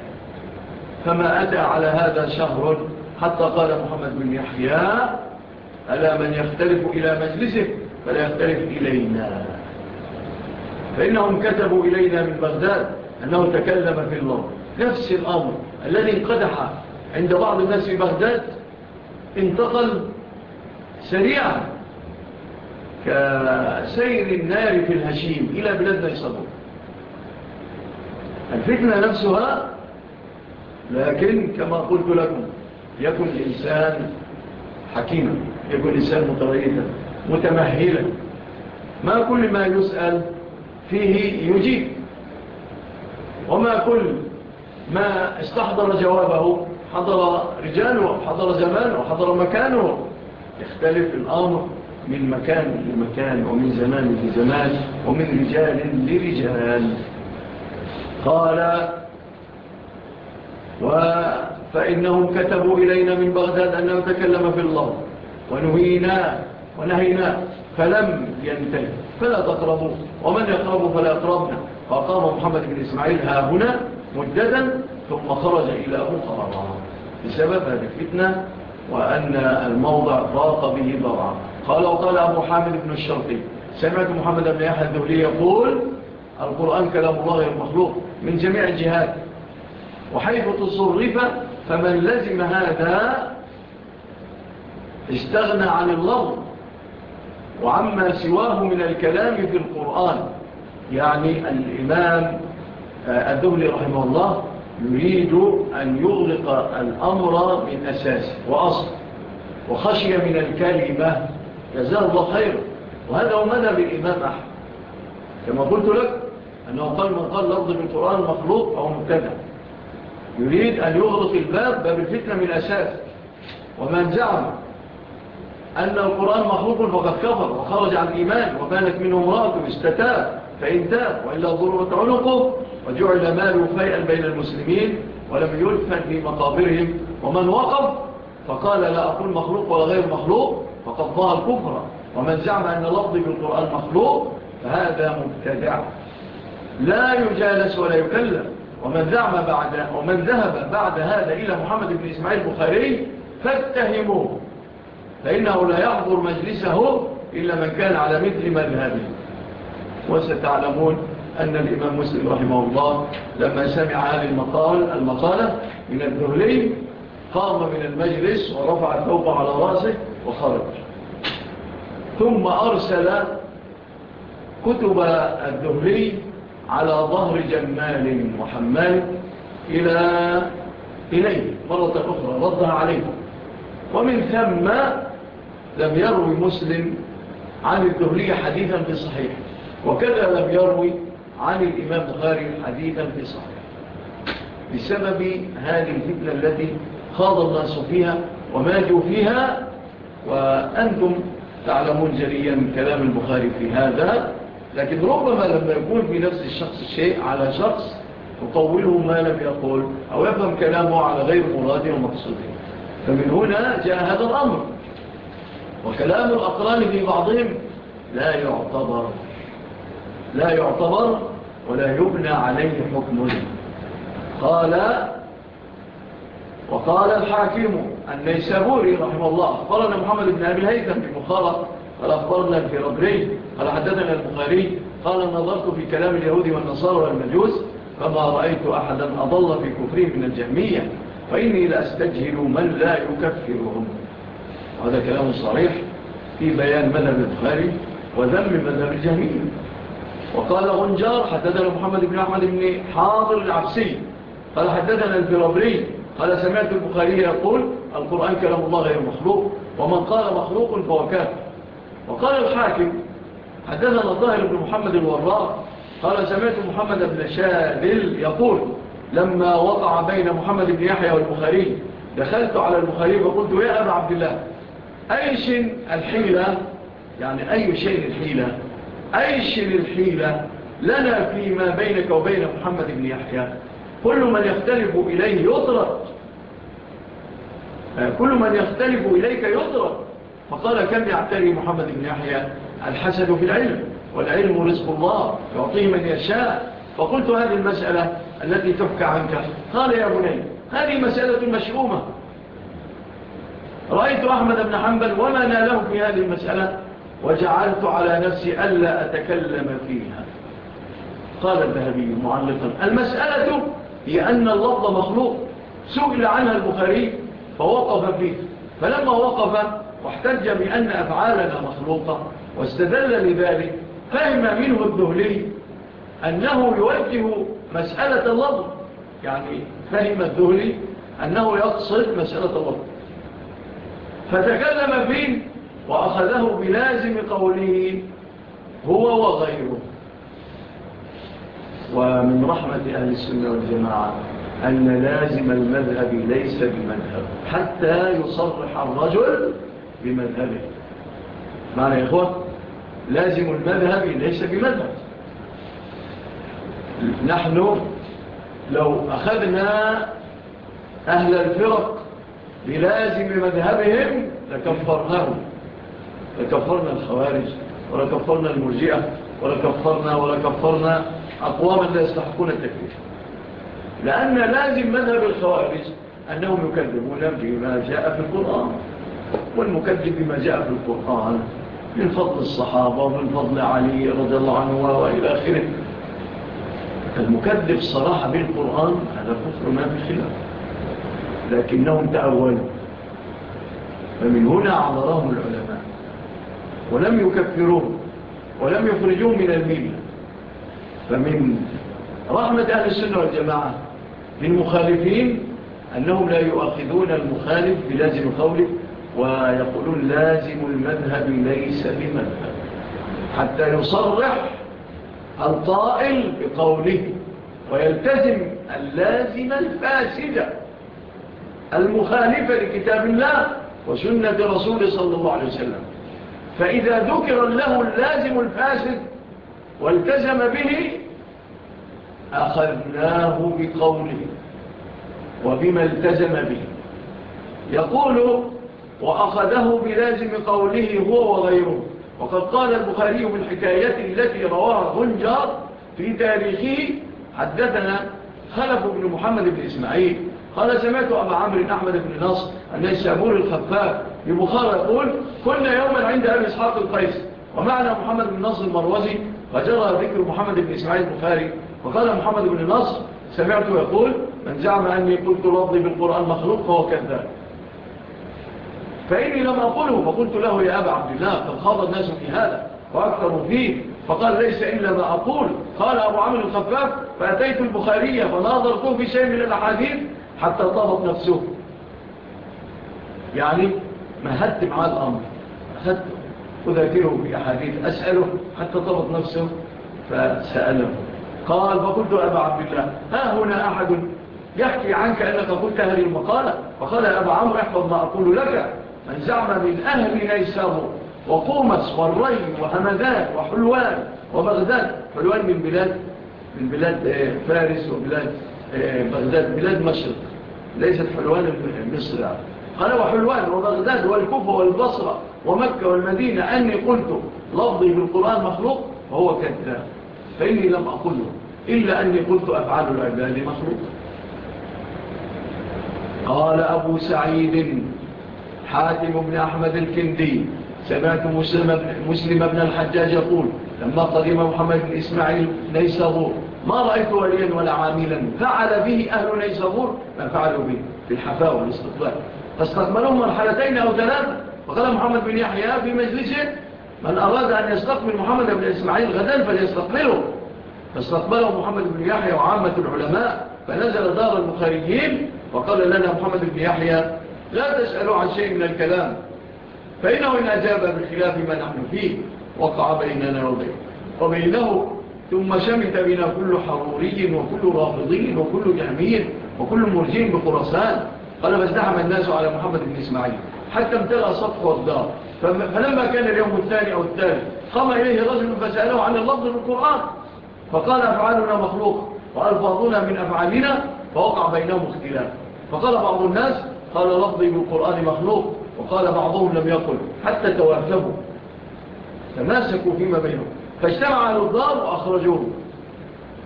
فما أتى على هذا شهر حتى قال محمد بن يحيى ألا من يختلف إلى مجلسه؟ فلا يختلف إلينا. فإنهم كتبوا إلينا من بغداد أنه تكلم في الله نفس الأمر. الذي انقدح عند بعض الناس في بغداد انتقل سريعا كسير النار في الهشيم إلى بلاد نيصبون الفتنة نفسها لكن كما قلت لكم يكن الإنسان حكيما يكن الإنسان متريثا متمهلا. ما كل ما يسأل فيه يجيب. وما كل ما استحضر جوابه حضر رجاله حضر زمانه حضر مكانه. يختلف الأمر من مكان لمكان ومن زمان لزمان ومن رجال لرجال. قال فإنهم كتبوا إلينا من بغداد أنه تكلم في الله. ونهينا ونهينا فلم ينتهي فلا تقربوا ومن يقرب فلا يقربنا. فقام محمد بن إسماعيل ها هنا؟ مددا ثم خرج إلى أخرى بسبب هذه الفتنة وأن الموضع ضاق به ضرعا. قال وقال أبو حامد بن الشرقي سمعت محمد بن يحيى الدولي يقول القرآن كلام الله المخلوق من جميع الجهات وحيث تصرف فمن لزم هذا استغنى عن اللفظ وعما سواه من الكلام في القرآن يعني الإمام الدولي رحمه الله يريد أن يغلق الأمر من أساس وأصل. وخشي من الكلمة جزاه الله خير. وهذا هو مذهب الإمام أحمد. كما قلت لك أنه قال من قال الأرض بالقرآن مخلوق أو مبتدع يريد أن يغلق الباب باب الفتنة من أساس. ومن زعم أن القرآن مخلوق فقد كفر وخرج عن الإيمان وبانت منه امرأته استتاب فإن تاب وإلا ضرورة عنقه. وجعل ماله فيئا بين المسلمين ولم يدفن في مقابرهم ومن وقف فقال لا أقول مخلوق ولا غير مخلوق فقد ظهر الكفر ومن زعم أن لفظ بالقرآن مخلوق فهذا مبتدع. لا يجالس ولا يكلم. ومن ذهب بعد ومن ذهب بعد هذا إلى محمد بن إسماعيل البخاري فاتهموه فإنه لا يحضر مجلسه إلا من كان على مثل مذهبه. وستعلمون أن الإمام مسلم رحمه الله لما سمع هذه المقال المقالة من الذهلي قام من المجلس ورفع الثوب على رأسه وخرج. ثم أرسل كتب الذهلي على ظهر جمال محمد إلى إليه مرة أخرى ردها عليه. ومن ثم لم يروي مسلم عن الدهلية حديثا في صحيح. وكذا لم يروي عن الإمام بخاري حديثا في صحيح. بسبب هذه الفتنة التي خاض الناس فيها وماجوا فيها وأنتم تعلمون جريا كلام البخاري في هذا لكن ربما لما يكون في نفس الشخص الشيء على شخص يطوله ما لم يقول أو يفهم كلامه على غير مراده ومقصوده. فمن هنا جاء هذا الأمر. وكلام الأقران في بعضهم لا يعتبر لا يعتبر ولا يبنى عليه حكم. قال وقال الحاكم النيسابوري رحمه الله أخبرنا محمد بن أبي الهيثم بمخالط قال أخبرنا الفربري قال حدثنا البخاري قال نظرت في كلام اليهود والنصارى والمجوس فما رأيت أحدا أضل في كفرهم من الجهمية فإني لأستجهل من لا يكفرهم. وهذا كلام صريح في بيان مذهب البخاري وذم مذهب الجهمية. وقال غنجار حدثنا محمد بن أحمد بن حاضر العبسي قال حدثنا الفرابري قال سمعت البخاري يقول القرآن كلام الله غير مخلوق ومن قال مخلوق فهو كافر. وقال الحاكم حدثنا الظاهر بن محمد الوراء قال سمعت محمد بن شاذل يقول لما وقع بين محمد بن يحيى والبخاري دخلت على البخاري فقلت يا أبا عبد الله أي شيء الحيلة؟ يعني أي شيء الحيلة؟ أيشر الحيلة لنا فيما بينك وبين محمد بن يحيى. كل من يختلف إليه يطرد. كل من يختلف إليك يطرد. فقال كم يعتري محمد بن يحيى؟ الحسد في العلم والعلم رزق الله يعطيه من يشاء. فقلت هذه المسألة التي تحكى عنك. قال يا بني هذه مسألة مشؤومة. رأيت أحمد بن حنبل وما ناله في هذه المسألة؟ وجعلت على نفسي ألا أتكلم فيها. قال الذهبي معلقا المسألة هي أن اللفظ مخلوق. سئل عنها البخاري فوقف فيه. فلما وقف واحتج بأن أفعالنا مخلوقة واستدل لذلك فهم منه الذهلي أنه يوجه مسألة اللفظ. يعني فهم الذهلي أنه يقصد مسألة اللفظ. فتكلم فيه وأخذه بلازم قوله هو وغيره. ومن رحمة أهل السنة والجماعة أن لازم المذهب ليس بمذهب حتى يصرح الرجل بمذهبه. معنى يا إخوة لازم المذهب ليس بمذهب. نحن لو أخذنا أهل الفرق بلازم مذهبهم لكفرناهم. لكفرنا الخوارج ولكفرنا المرجئة ولكفرنا ولكفرنا أقواما لا يستحقون التكفير. لأن لازم مذهب الخوارج أنهم يكذبون بما جاء في القرآن والمكذب بما جاء في القرآن من فضل الصحابة ومن فضل علي رضي الله عنه وإلى آخره. المكذب صراحة بالقرآن هذا كفر ما في خلاف. لكنهم تأولوا فمن هنا عذرهم العلماء. ولم يكفروه ولم يخرجوه من الميلة فمن رحمة أهل السنة والجماعة من مخالفين أنهم لا يؤخذون المخالف بلازم قوله ويقولون لازم المذهب ليس بمذهب حتى يصرح الطائل بقوله ويلتزم اللازم الفاسدة المخالفة لكتاب الله وسنة رسول صلى الله عليه وسلم. فإذا ذكر له اللازم الفاسد والتزم به أخذناه بقوله وبما التزم به. يقول وأخذه بلازم قوله هو وغيره. وقد قال البخاري من حكايته التي رواها غنجر في تاريخه حدثنا خلف بن محمد بن إسماعيل. قال سمعت أبا عمرو أحمد بن نصر أن السابور الخفاف ببخارة يقول كنا يوما عند أبي إسحاق القيس ومعنا محمد بن نصر المروزي وجرى ذكر محمد بن إسماعيل البخاري وقال محمد بن نصر سمعته يقول من زعم أني قلت لفظي بالقرآن مخلوق فهو كذاب. فإني لم أقوله فقلت له يا أبا عبد الله قد خاض الناس في هذا وأكثروا فيه. فقال ليس إلا ما أقول. قال أبو عمل الخفاف فأتيت البخارية فناظرته في شيء من الأحاديث حتى طابت نفسه. يعني ما هدت مع الأمر أخذت أذاكره بأحاديث أسأله حتى طابت نفسه فسأله. قال فقلت أبا عبد الله ها هنا أحد يحكي عنك أنك قلت هذه المقالة؟ فقال أبا عمرو أحفظ ما أقول لك من زعم من أهل نيسابور وقومس والري وهمدان وحلوان وبغداد. حلوان من بلاد من بلاد فارس وبلاد بغداد بلاد مشرق ليست حلوان مصر. قال وحلوان وبغداد والكوفة والبصرة ومكة والمدينة أني قلت لفظي بالقرآن مخلوق وهو كذاب فإني لم أقوله إلا أني قلت أفعال العباد مخلوق. قال أبو سعيد حاتم بن أحمد الكندي سمعت مسلم, مسلم بن الحجاج يقول لما قدم محمد بن إسماعيل نيسابور ما رأيت وليا ولا عاملا فعل به أهل نيسابور ما فعلوا به في الحفاء والاستقبال. فاستقبلهم مرحلتين أو ثلاثة وقال محمد بن يحيى في مجلسه من أراد أن يستقبل محمد بن إسماعيل غدا فليستقبله. فاستقبله محمد بن يحيى وعامة العلماء فنزل دار البخاريين وقال لنا محمد بن يحيى لا تسألوا عن شيء من الكلام فإنه إن أجاب بخلاف ما نحن فيه وقع بيننا وبين وبينه ثم شمت بنا كل حروري وكل رافضي وكل جهمي وكل مرجين بخرسان قال فازدحم الناس على محمد بن إسماعيل حتى امتلأ سطح الدار فلما كان اليوم الثاني أو الثالث قام إليه رجل فسأله عن اللفظ في القرآن. فقال أفعالنا مخلوق وألفاظنا من أفعالنا فوقع بينهم اختلاف. فقال بعض الناس قال لفظي بالقرآن مخلوق وقال بعضهم لم يقل حتى توافبوا تماسكوا فيما بينهم. فاجتمع أهل الدار وأخرجوه.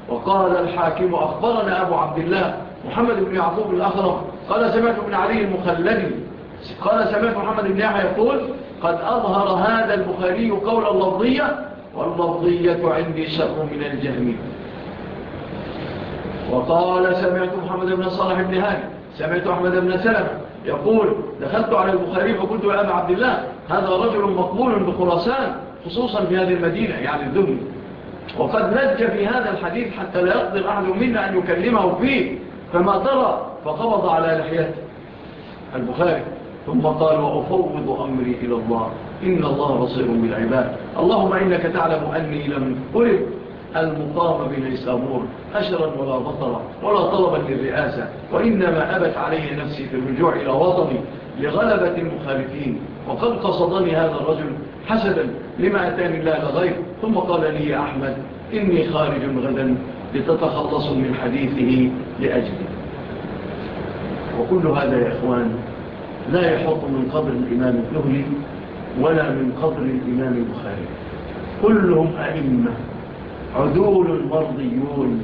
وقال الحاكم أخبرنا أبو عبد الله محمد بن يعقوب الأخرم قال سمعت بن علي المخلدي قال سمعت محمد بن يحيى يقول قد أظهر هذا البخاري قول اللفظية واللفظية عندي شر من الجهمي وقال سمعت محمد بن صالح بن هاني سمعت أحمد بن سلمة يقول دخلت على البخاري فقلت يا أبا عبد الله هذا رجل مقبول بخراسان خصوصا في هذه المدينة يعني الدهن وقد لج في هذا الحديث حتى لا يقدر أحد منا أن يكلمه فيه. فما ترى فقبض على لحيته البخاري. ثم قال وأفوض أمري إلى الله. إن الله بصير بالعباد. اللهم إنك تعلم أني لم أرد المقام بنيسابور أشرا ولا بطرا ولا طلبا للرئاسة. وإنما أبت علي نفسي في الرجوع إلى وطني لغلبة المخالفين. وقد قصدني هذا الرجل حسدا لما أتاني الله لغير ثم قال لي يا أحمد إني خارج غدا لتتخلص من حديثه لأجلي وكل هذا يا إخوان لا يحط من قبر الإمام الزهري ولا من قبر الإمام البخاري. كلهم أئمة عدول مرضيون.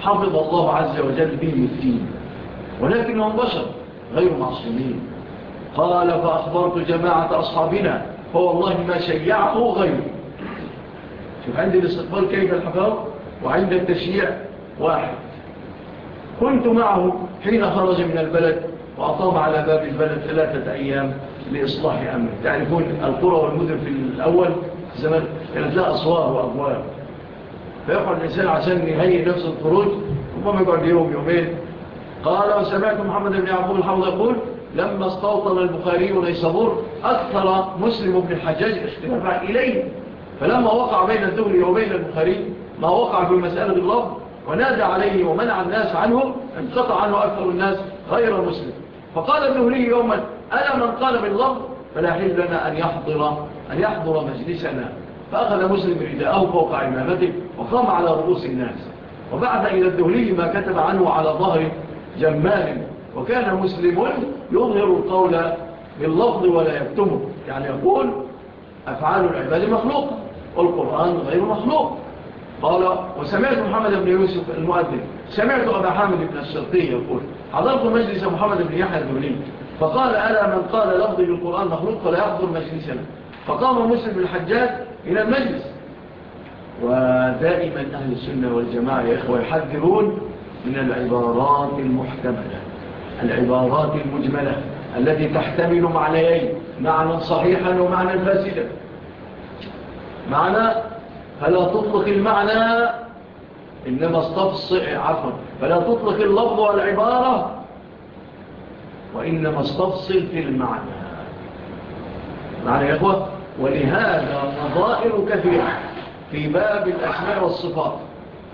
حفظ الله عز وجل بهم الدين ولكنهم بشر غير معصومين. قال فأخبرت جماعة أصحابنا فوالله ما شيعه غيره شوف عند الاستقبال كيف الحفاظ وعند التشييع واحد. كنت معه حين خرج من البلد وأطام على باب البلد ثلاثة أيام لإصلاح أمر تعرفون القرى والمدن في الأول زمان كانت لا أصوار وأبواب فيقعد الإنسان عشان يهيئ نفس الخروج ربما يقعد يوم يومين. قال وسمعت محمد بن عبد الحوض يقول لما استوطن البخاري ونيسابور أكثر مسلم بن الحجاج اختلافا إليه. فلما وقع بين الدولي وبين البخاري ما وقع في مسألة اللفظ ونادى عليه ومنع الناس عنه انقطع عنه أكثر الناس غير مسلم فقال النهري يوما أنا من قال باللفظ فلا حل لنا أن يحضر, أن يحضر مجلسنا. فأخذ مسلم رداءه فوق عمامته وقام على رؤوس الناس. وبعد إلى الدهلي ما كتب عنه على ظهر جمال. وكان مسلم يظهر القول باللفظ ولا يكتمه. يعني يقول أفعال العباد مخلوق والقرآن غير مخلوق. قال وسمعت محمد بن يوسف المؤذن سمعت أبا حامد بن الشرقي يقول حضرت مجلس محمد بن يحيى الدولي فقال ألا من قال لفظي بالقرآن مخلوق فلا يحضر مجلسنا. فقام مسلم الحجاج إلى المجلس. ودائما أهل السنة والجماعة يا إخوة يحذرون من العبارات المحتملة العبارات المجملة التي تحتمل معنيين معنى صحيحا ومعنى فاسدا. معنى فلا تطلق المعنى إنما استفصع عفوا فلا تطلق اللفظ والعبارة وإنما استفصل في المعنى. معنى يا أخوة ولهذا نظائر كثيرة في باب الأسماء والصفات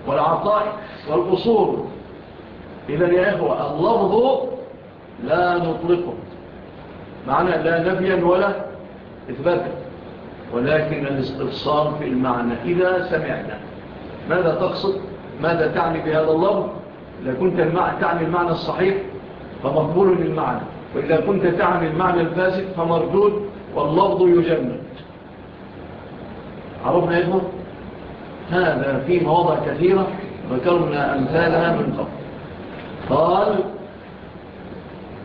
والعطاء والأصول. إذا يا أخوة اللفظ لا نطلقه. معنى لا نبيا ولا إثباتا. ولكن الاستفصال في المعنى. إذا سمعنا ماذا تقصد؟ ماذا تعني بهذا اللفظ؟ إذا كنت تعني المعنى الصحيح فمقبول المعنى وإذا كنت تعني المعنى الفاسد فمردود واللفظ يجمد عرفنا إذن هذا في مواضع كثيرة ذكرنا أمثالها من قبل. قال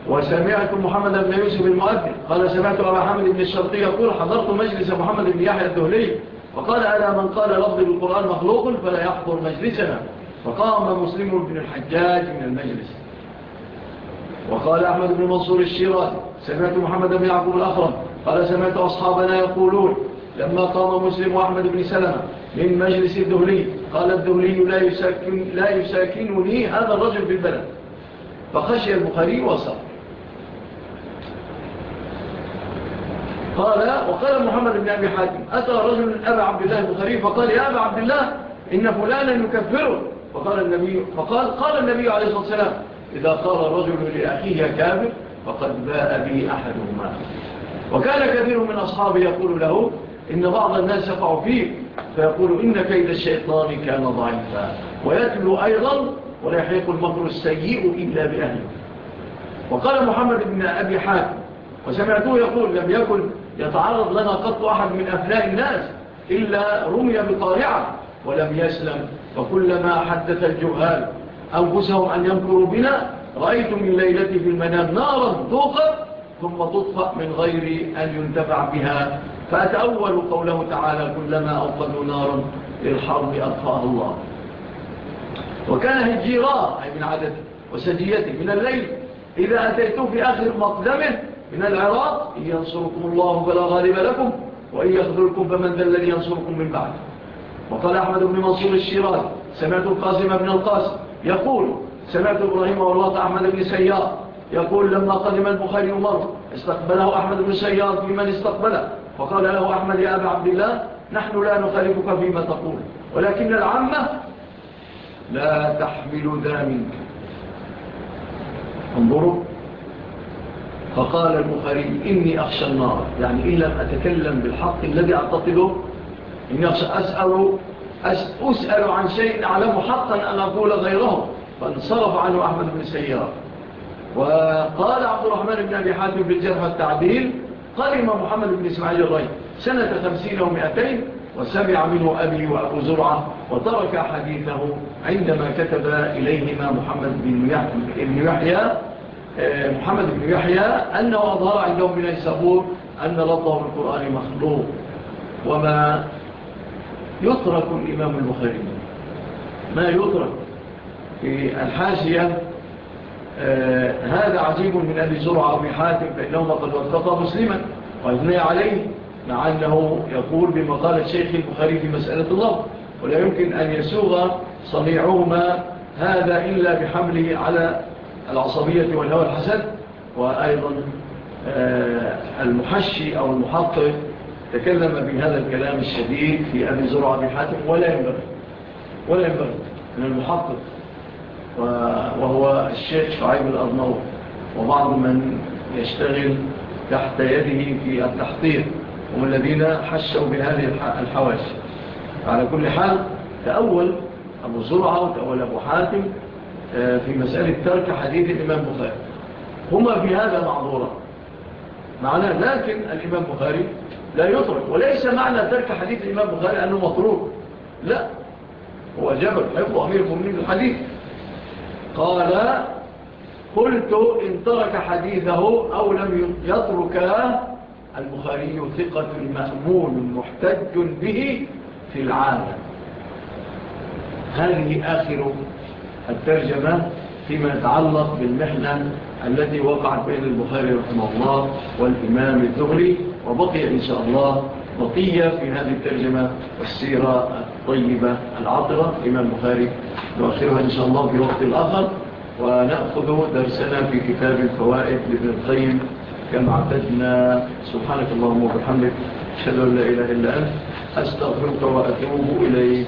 وسمعت محمد بن يوسف المؤذن. قال سمعت أبا حمد بن الشرقي يقول حضرت مجلس محمد بن يحيى الدهلي. وقال ألا من قال لفظ بالقرآن مخلوق فلا يحضر مجلسنا. فقام مسلم بن الحجاج من المجلس. وقال أحمد بن منصور الشيرات سمعت محمد بن يعقوب الأخرم. قال سمعت أصحابنا يقولون لما قام مسلم وأحمد بن سلمة من مجلس الدهلي قال الدهلي لا, يساكن لا يساكنني هذا الرجل في البلد. فخشي البخاري وصار. قال وقال محمد بن أبي حاتم أتى رجل أبا عبد الله البخاري؟ فقال يا أبا عبد الله إن فلانا يكفره. فقال النبي, فقال قال النبي عليه الصلاة والسلام إذا قال الرجل لأخيه كافر فقد باء به أحدهما. وكان كثير من أصحابه يقول له إن بعض الناس يقع فيه فيقول إن كيد الشيطان كان ضعيفا. ويتلو أيضا ولا يحيق المكر السيء إلا بأهله. وقال محمد بن أبي حاتم وسمعته يقول لم يكن يتعرض لنا قط أحد من أفناء الناس إلا رمي بطارعة ولم يسلم وكلما حدث الجهال أنفسهم أن ينكروا بنا رأيت من ليلتي في المنام نارا توقف ثم تطفأ من غير أن ينتفع بها. فأتأول قوله تعالى كلما أوقدوا نارا للحرب أطفأها الله. وكان هجيراء أي من عدد وسجيته من الليل إذا أتيتوا في آخر مقدمه من العراق إن ينصركم الله فلا غالب لكم وإن يخذلكم فمن ذا الذي ينصركم من بعد وقال أحمد بن منصور الشيراز سمعت القاسم بن القاسم يقول سمعت إبراهيم والله أحمد بن سيار يقول لما قدم البخاري مر استقبله أحمد بن سيار في من استقبله. فقال له أحمد يا أبا عبد الله نحن لا نخالفك فيما تقول ولكن العامة لا تحمل ذا منك. انظروا فقال البخاري إني أخشى النار. يعني إن لم أتكلم بالحق الذي أعتقده إني أخشى أسأل, أسأل عن شيء أعلم حقا أن أقول غيره. فانصرف عنه أحمد بن سيار. وقال عبد الرحمن بن أبي حاتم بالجرح التعديل قرم محمد بن إسماعيل الرأي سنة خمسين ومئتين وسمع منه أبي وأبو زرعة وترك حديثه عندما كتب إليهما محمد بن يحيى محمد بن يحيى أنه أظهر عندهم من السبور أن لطه القرآن مخلوق وما يترك الإمام البخاري. ما يترك في الحاشية آه هذا عجيب من أبي زرعة حاتم فإنهما قد وثق مسلما وأثني عليه مع أنه يقول بما قال الشيخ البخاري في مسألة الله ولا يمكن أن يسوغ صنيعهما هذا إلا بحمله على العصبية والهوى الحسد وأيضا آه المحشي أو المحطر تكلم بهذا الكلام الشديد في أبي زرعة بحاتم ولا ينبغي ولا ينبغي من المحطر وهو الشيخ شعيب الأرنور وبعض من يشتغل تحت يده في التحطير هم الذين حشوا بهذه الحواشي. على كل حال تأول أبو زرعة وتأول أبو حاتم في مسألة ترك حديث الإمام بخاري. هما في هذا معذورة. معناه لكن الإمام بخاري لا يترك وليس معنى ترك حديث الإمام بخاري أنه مطروق لا. هو جبل حفظ أمير المؤمنين الحديث. قال قلت إن ترك حديثه أو لم يترك البخاري ثقة مأمون محتج به في العالم. هذه آخر الترجمة فيما يتعلق بالمحنة التي وقعت بين البخاري رحمه الله والإمام الزغري وبقي إن شاء الله بقية في هذه الترجمة والسيرة الطيبة العطرة. إمام البخاري نؤخرها إن شاء الله في وقت الآخر ونأخذ درسنا في كتاب الفوائد لابن القيم كما اعتدنا. سبحانك اللهم وبحمدك أشهد أن لا إله إلا أنت أستغفرك وأتوب إليك.